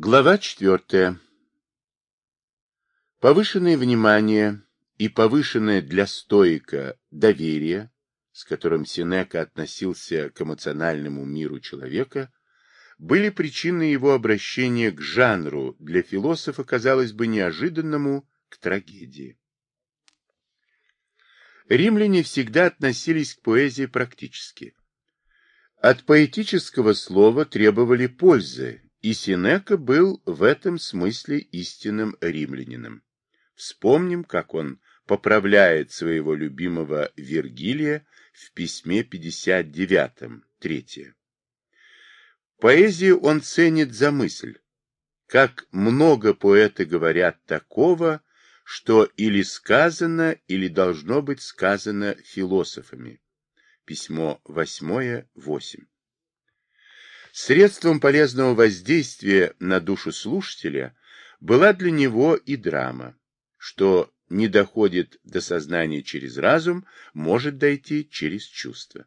Глава четвертая. Повышенное внимание и повышенное для стоика доверие, с которым Сенека относился к эмоциональному миру человека, были причиной его обращения к жанру, для философа, казалось бы, неожиданному, к трагедии. Римляне всегда относились к поэзии практически. От поэтического слова требовали пользы, и Синека был в этом смысле истинным римлянином. Вспомним, как он поправляет своего любимого Вергилия в письме 59, третье. Поэзию он ценит за мысль. Как много поэты говорят такого, что или сказано, или должно быть сказано философами. Письмо 8, 8. Средством полезного воздействия на душу слушателя была для него и драма, что не доходит до сознания через разум, может дойти через чувство.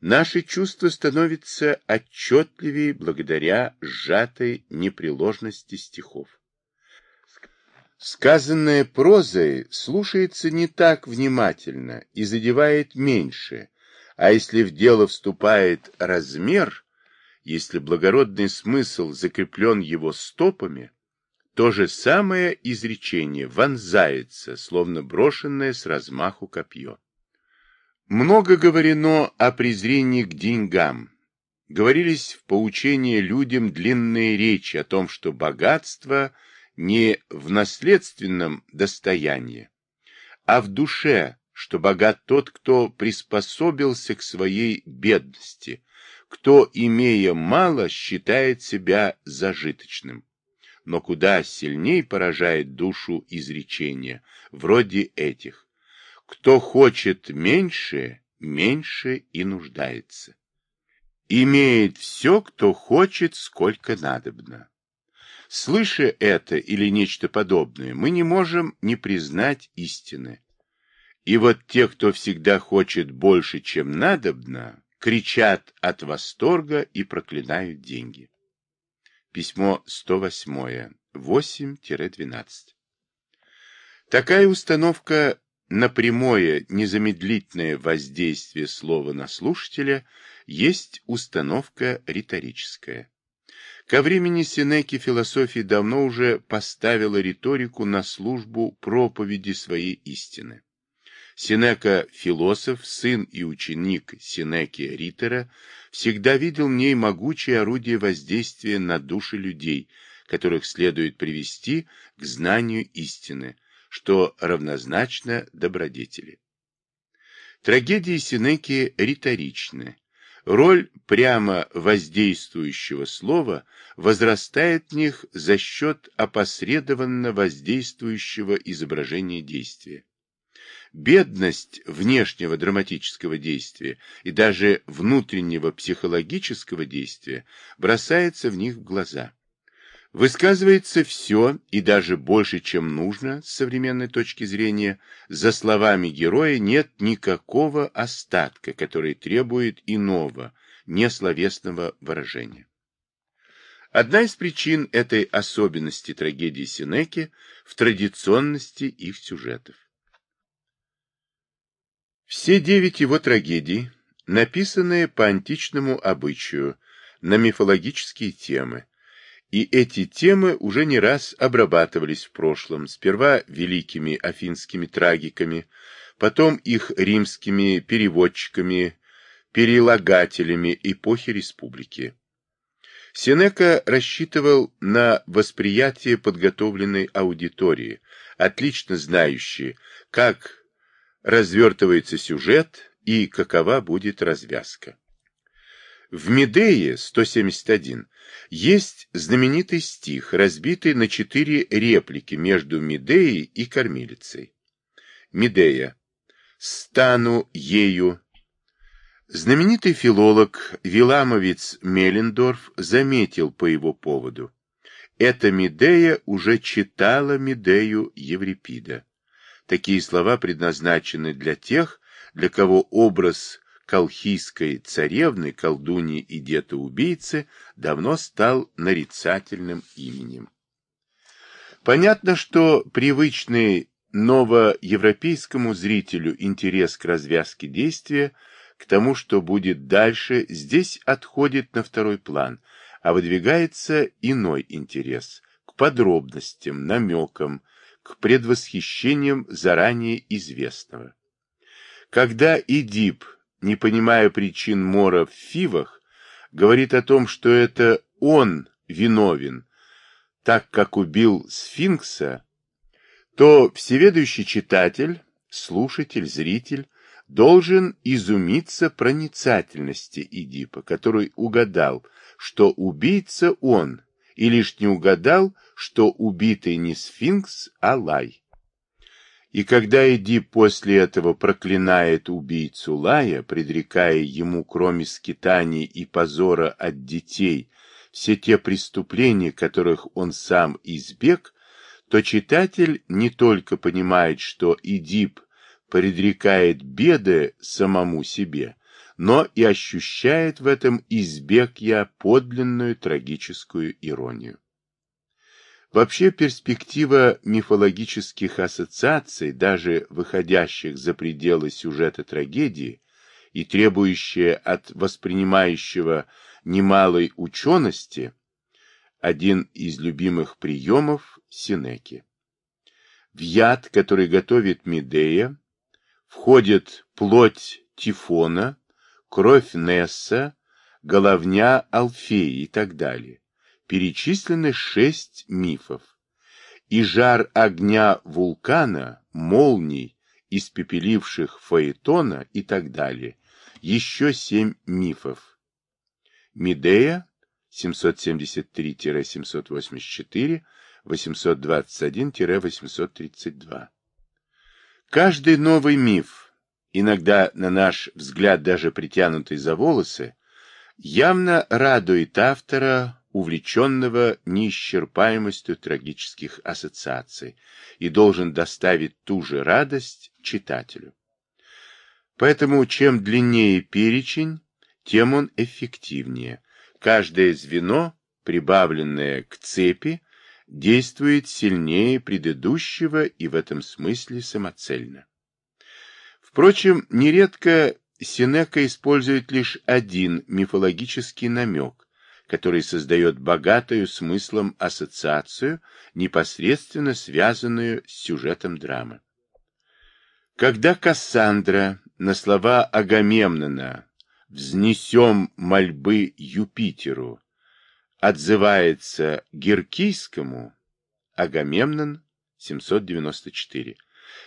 Наши чувства становятся отчетливее благодаря сжатой непреложности стихов. Сказанное прозой слушается не так внимательно и задевает меньше, а если в дело вступает размер, если благородный смысл закреплен его стопами, то же самое изречение вонзается, словно брошенное с размаху копье. Много говорено о презрении к деньгам. Говорились в поучении людям длинные речи о том, что богатство не в наследственном достоянии, а в душе, что богат тот, кто приспособился к своей бедности, кто, имея мало, считает себя зажиточным. Но куда сильней поражает душу изречения, вроде этих. Кто хочет меньше, меньше и нуждается. Имеет все, кто хочет, сколько надобно. Слыша это или нечто подобное, мы не можем не признать истины. И вот те, кто всегда хочет больше, чем надобно, кричат от восторга и проклинают деньги. Письмо 108, 8-12. Такая установка на прямое, незамедлительное воздействие слова на слушателя есть установка риторическая. Ко времени Сенеки философия давно уже поставила риторику на службу проповеди своей истины. Синека, философ, сын и ученик Синеки Ритера, всегда видел в ней могучее орудие воздействия на души людей, которых следует привести к знанию истины, что равнозначно добродетели. Трагедии Синеки риторичны. Роль прямо воздействующего слова возрастает в них за счет опосредованно воздействующего изображения действия. Бедность внешнего драматического действия и даже внутреннего психологического действия бросается в них в глаза. Высказывается все и даже больше, чем нужно с современной точки зрения. За словами героя нет никакого остатка, который требует иного, несловесного выражения. Одна из причин этой особенности трагедии Синеки в традиционности их сюжетов. Все девять его трагедий, написанные по античному обычаю, на мифологические темы, и эти темы уже не раз обрабатывались в прошлом, сперва великими афинскими трагиками, потом их римскими переводчиками, перелагателями эпохи республики. Сенека рассчитывал на восприятие подготовленной аудитории, отлично знающей, как развертывается сюжет и какова будет развязка. В Медее 171 есть знаменитый стих, разбитый на четыре реплики между Медеей и Кормилицей. Медея. «Стану ею». Знаменитый филолог Виламовец Меллендорф заметил по его поводу. Эта Медея уже читала Медею Еврипида. Такие слова предназначены для тех, для кого образ колхийской царевны, колдуни и дета-убийцы давно стал нарицательным именем. Понятно, что привычный новоевропейскому зрителю интерес к развязке действия, к тому, что будет дальше, здесь отходит на второй план, а выдвигается иной интерес к подробностям, намекам, к предвосхищениям заранее известного. Когда Эдип, не понимая причин мора в фивах, говорит о том, что это он виновен, так как убил сфинкса, то всеведущий читатель, слушатель, зритель должен изумиться проницательности Эдипа, который угадал, что убийца он, и лишь не угадал, что убитый не сфинкс, а лай. И когда Эдип после этого проклинает убийцу Лая, предрекая ему, кроме скитаний и позора от детей, все те преступления, которых он сам избег, то читатель не только понимает, что Идип предрекает беды самому себе, но и ощущает в этом избег я подлинную трагическую иронию. Вообще перспектива мифологических ассоциаций, даже выходящих за пределы сюжета трагедии и требующая от воспринимающего немалой учености, один из любимых приемов Синеки. В яд, который готовит Медея, входит плоть Тифона, кровь Несса, головня Алфеи и так далее. Перечислены шесть мифов. И жар огня вулкана, молний, испепеливших Фаэтона и так далее. Еще семь мифов. Медея 773-784, 821-832. Каждый новый миф, иногда на наш взгляд даже притянутый за волосы, явно радует автора, увлеченного неисчерпаемостью трагических ассоциаций, и должен доставить ту же радость читателю. Поэтому чем длиннее перечень, тем он эффективнее, Каждое звено, прибавленное к цепи, действует сильнее предыдущего и в этом смысле самоцельно. Впрочем, нередко Синека использует лишь один мифологический намек, который создает богатую смыслом ассоциацию, непосредственно связанную с сюжетом драмы. Когда Кассандра на слова Агамемнона взнесем мольбы Юпитеру, отзывается Геркийскому, Агамемнон, 794.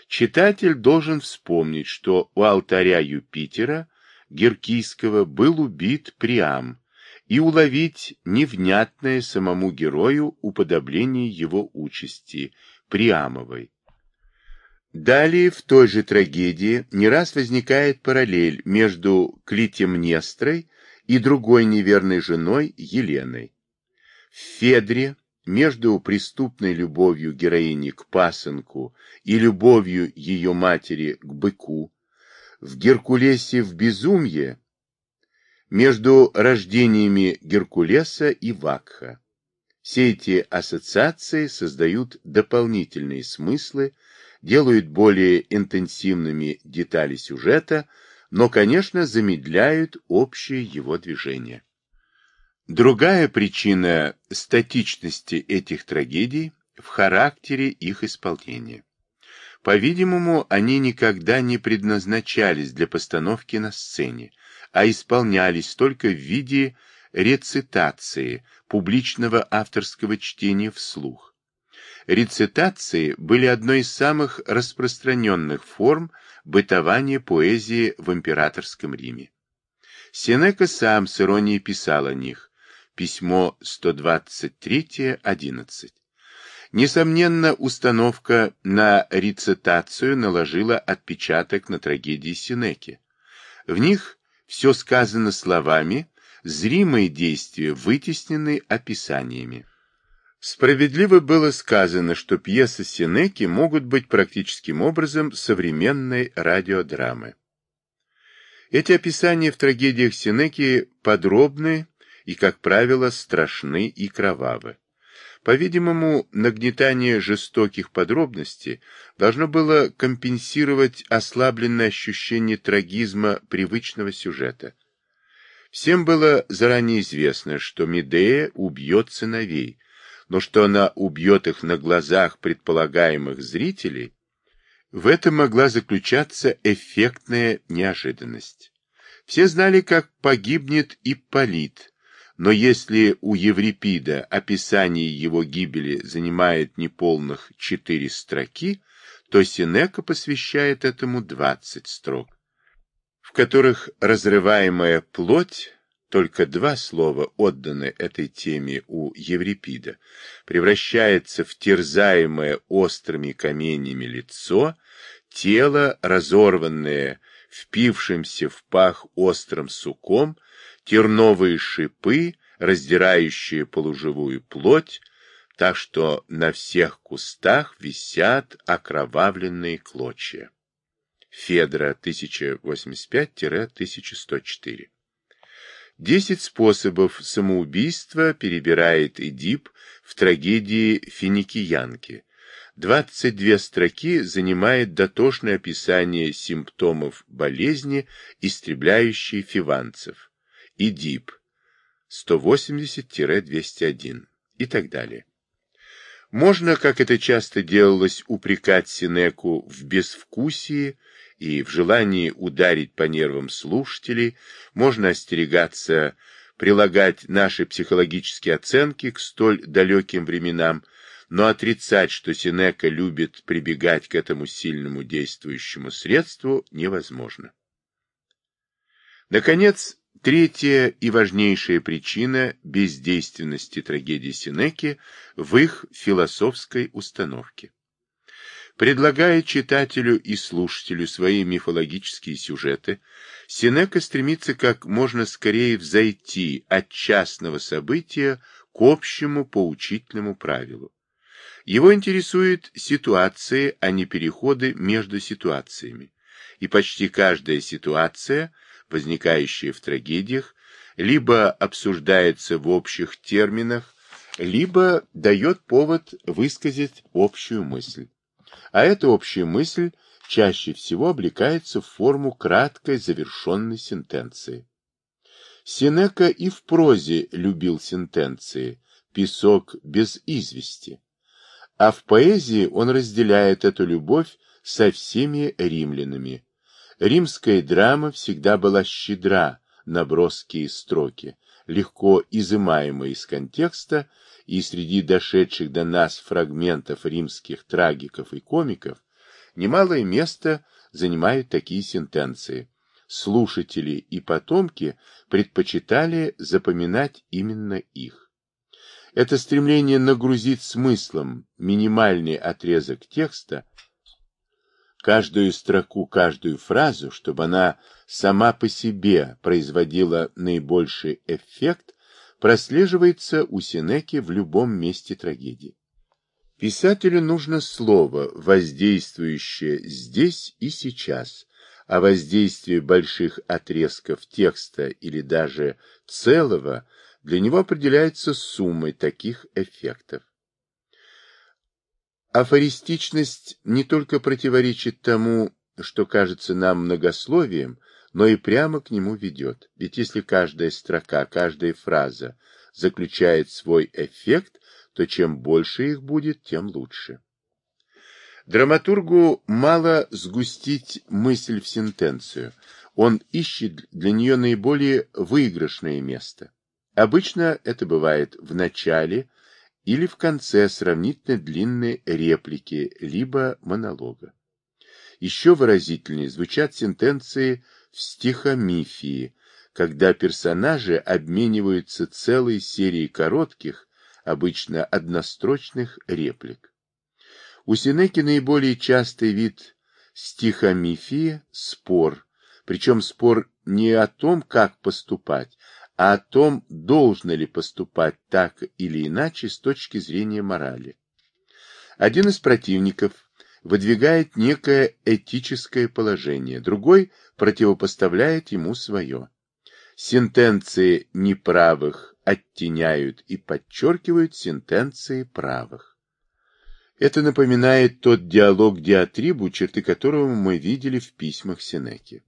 Читатель должен вспомнить, что у алтаря Юпитера Геркийского был убит Приам, и уловить невнятное самому герою уподобление его участи, Приамовой, Далее в той же трагедии не раз возникает параллель между Клитемнестрой и другой неверной женой Еленой. В Федре между преступной любовью героини к пасынку и любовью ее матери к быку, в Геркулесе в безумье между рождениями Геркулеса и Вакха. Все эти ассоциации создают дополнительные смыслы, делают более интенсивными детали сюжета, но, конечно, замедляют общее его движение. Другая причина статичности этих трагедий в характере их исполнения. По-видимому, они никогда не предназначались для постановки на сцене, а исполнялись только в виде рецитации, публичного авторского чтения вслух, Рецитации были одной из самых распространенных форм бытования поэзии в императорском Риме. Сенека сам с иронией писал о них. Письмо 123-11. Несомненно, установка на рецитацию наложила отпечаток на трагедии Сенеки. В них все сказано словами, зримые действия вытеснены описаниями. Справедливо было сказано, что пьесы Сенеки могут быть практическим образом современной радиодрамы. Эти описания в трагедиях Сенеки подробны и, как правило, страшны и кровавы. По-видимому, нагнетание жестоких подробностей должно было компенсировать ослабленное ощущение трагизма привычного сюжета. Всем было заранее известно, что Медея убьет сыновей, но что она убьет их на глазах предполагаемых зрителей, в этом могла заключаться эффектная неожиданность. Все знали, как погибнет Ипполит, но если у Еврипида описание его гибели занимает неполных четыре строки, то Синека посвящает этому двадцать строк, в которых разрываемая плоть только два слова отданы этой теме у Еврипида, превращается в терзаемое острыми каменями лицо, тело, разорванное впившимся в пах острым суком, терновые шипы, раздирающие полуживую плоть, так что на всех кустах висят окровавленные клочья. Федра 1085-1104 Десять способов самоубийства перебирает Эдип в трагедии «Финикиянки». Двадцать две строки занимает дотошное описание симптомов болезни, истребляющей фиванцев. Эдип 180-201 и так далее. Можно, как это часто делалось, упрекать Синеку в безвкусии, и в желании ударить по нервам слушателей можно остерегаться прилагать наши психологические оценки к столь далеким временам, но отрицать, что Синека любит прибегать к этому сильному действующему средству, невозможно. Наконец, третья и важнейшая причина бездейственности трагедии Синеки в их философской установке. Предлагая читателю и слушателю свои мифологические сюжеты, Синека стремится как можно скорее взойти от частного события к общему поучительному правилу. Его интересует ситуации, а не переходы между ситуациями. И почти каждая ситуация, возникающая в трагедиях, либо обсуждается в общих терминах, либо дает повод высказать общую мысль а эта общая мысль чаще всего облекается в форму краткой завершенной сентенции. Синека и в прозе любил сентенции, песок без извести, а в поэзии он разделяет эту любовь со всеми римлянами. Римская драма всегда была щедра на броские строки, легко изымаемые из контекста и среди дошедших до нас фрагментов римских трагиков и комиков немалое место занимают такие сентенции. Слушатели и потомки предпочитали запоминать именно их. Это стремление нагрузить смыслом минимальный отрезок текста, каждую строку, каждую фразу, чтобы она сама по себе производила наибольший эффект, прослеживается у Сенеки в любом месте трагедии. Писателю нужно слово, воздействующее здесь и сейчас, а воздействие больших отрезков текста или даже целого для него определяется суммой таких эффектов. Афористичность не только противоречит тому, что кажется нам многословием, но и прямо к нему ведет. Ведь если каждая строка, каждая фраза заключает свой эффект, то чем больше их будет, тем лучше. Драматургу мало сгустить мысль в сентенцию. Он ищет для нее наиболее выигрышное место. Обычно это бывает в начале или в конце сравнительно длинной реплики, либо монолога. Еще выразительнее звучат сентенции в стихомифии, когда персонажи обмениваются целой серией коротких, обычно однострочных реплик. У Синеки наиболее частый вид стихомифии – спор, причем спор не о том, как поступать, а о том, должно ли поступать так или иначе с точки зрения морали. Один из противников выдвигает некое этическое положение, другой противопоставляет ему свое. Сентенции неправых оттеняют и подчеркивают сентенции правых. Это напоминает тот диалог диатрибу, черты которого мы видели в письмах Сенеки.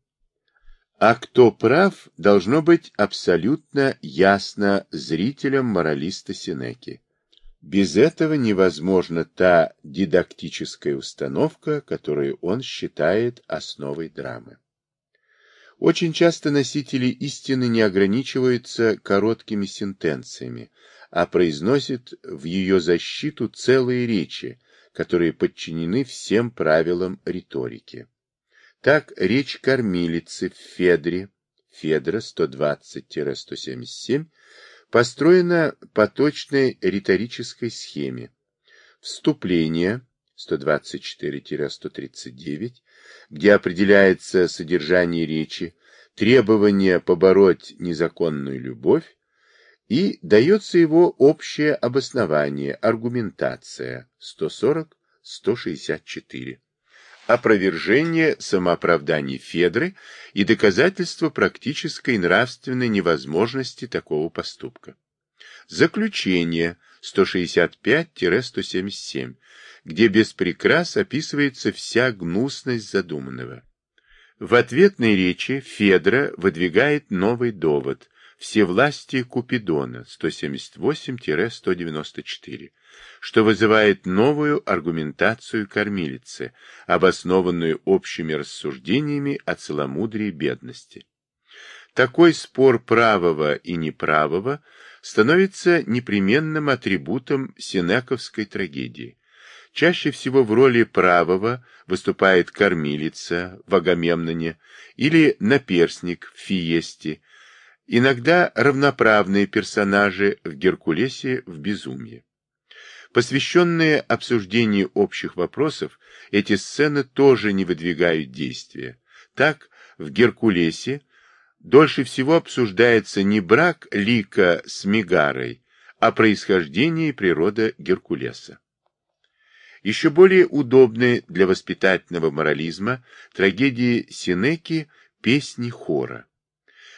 А кто прав, должно быть абсолютно ясно зрителям моралиста Сенеки. Без этого невозможна та дидактическая установка, которую он считает основой драмы. Очень часто носители истины не ограничиваются короткими сентенциями, а произносят в ее защиту целые речи, которые подчинены всем правилам риторики. Так речь кормилицы в Федре, Федра 120-177, построена по точной риторической схеме. Вступление 124-139, где определяется содержание речи, требование побороть незаконную любовь, и дается его общее обоснование, аргументация 140-164 опровержение самооправданий Федры и доказательство практической нравственной невозможности такого поступка. Заключение 165-177, где без прикрас описывается вся гнусность задуманного. В ответной речи Федра выдвигает новый довод – все власти Купидона 178-194, что вызывает новую аргументацию кормилицы, обоснованную общими рассуждениями о целомудрии бедности. Такой спор правого и неправого становится непременным атрибутом синековской трагедии. Чаще всего в роли правого выступает кормилица в Агамемноне или наперсник в Фиесте, иногда равноправные персонажи в Геркулесе в Безумье. Посвященные обсуждению общих вопросов, эти сцены тоже не выдвигают действия. Так, в Геркулесе дольше всего обсуждается не брак Лика с Мегарой, а происхождение и природа Геркулеса. Еще более удобны для воспитательного морализма трагедии Синеки песни хора.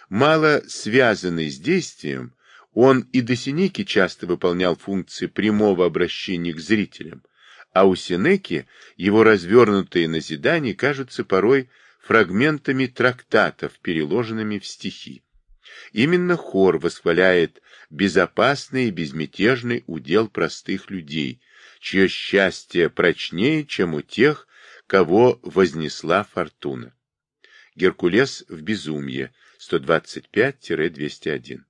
Мало связанные с действием, он и до Синеки часто выполнял функции прямого обращения к зрителям, а у Синеки его развернутые назидания кажутся порой фрагментами трактатов, переложенными в стихи. Именно хор восхваляет безопасный и безмятежный удел простых людей, чье счастье прочнее, чем у тех, кого вознесла фортуна. Геркулес в безумье, 125-201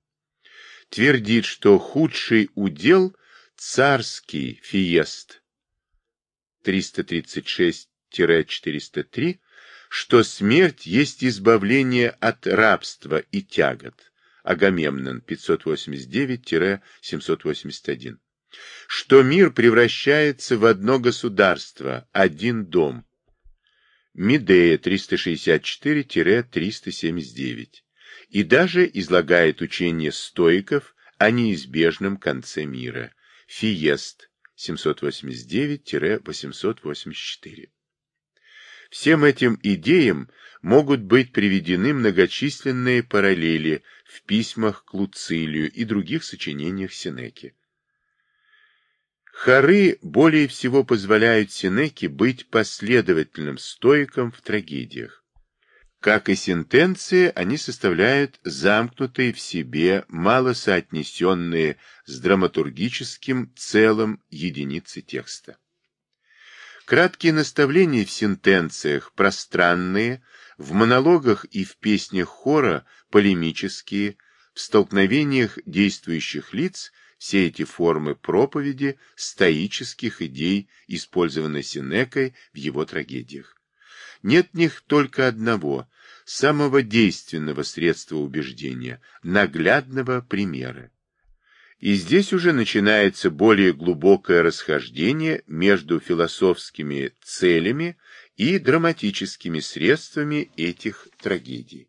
твердит, что худший удел – царский фиест 336-403, что смерть есть избавление от рабства и тягот. Агамемнон 589-781. Что мир превращается в одно государство, один дом. Медея 364-379 и даже излагает учение стоиков о неизбежном конце мира. Фиест 789-884. Всем этим идеям могут быть приведены многочисленные параллели в письмах к Луцилию и других сочинениях Сенеки. Хоры более всего позволяют Сенеке быть последовательным стоиком в трагедиях. Как и сентенции, они составляют замкнутые в себе, мало соотнесенные с драматургическим целым единицы текста. Краткие наставления в сентенциях пространные, в монологах и в песнях хора полемические, в столкновениях действующих лиц все эти формы проповеди стоических идей, использованы Синекой в его трагедиях. Нет в них только одного, самого действенного средства убеждения, наглядного примера. И здесь уже начинается более глубокое расхождение между философскими целями и драматическими средствами этих трагедий.